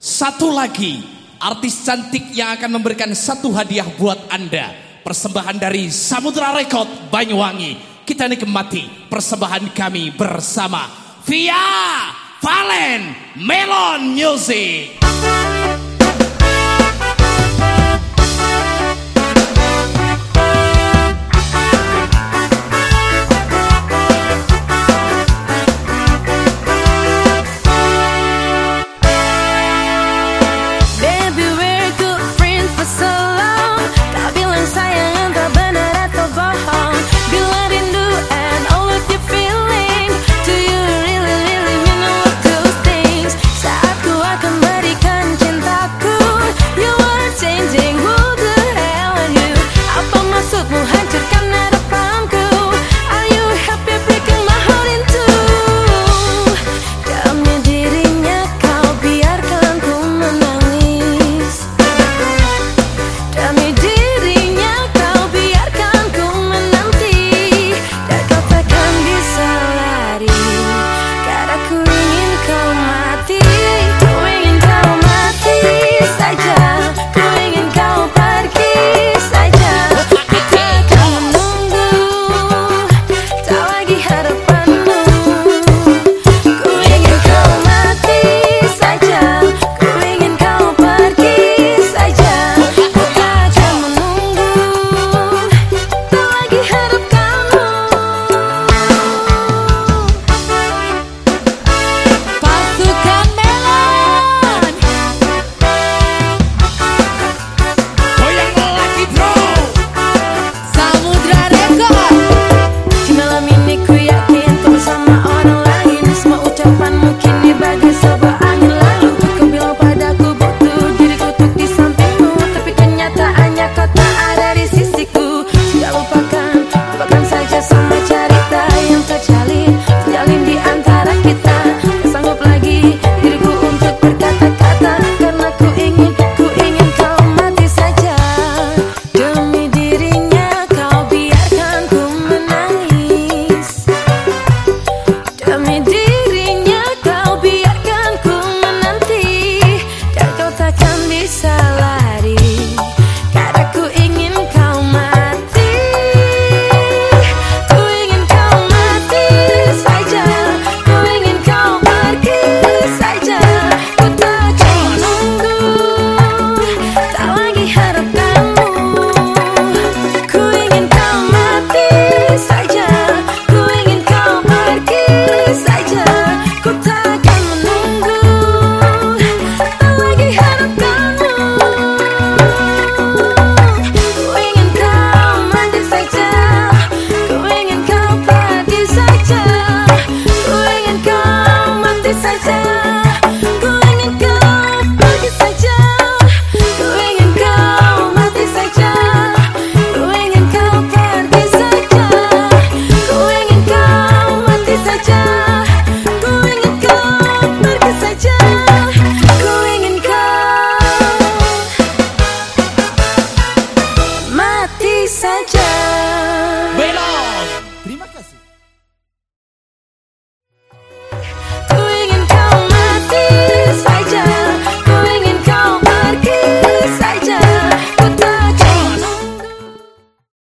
Satu lagi artis cantik yang akan memberikan satu hadiah buat Anda. Persembahan dari Samudra Record Banyuwangi. Kita nikmati persembahan kami bersama Via Valen Melon Music. me salário. When I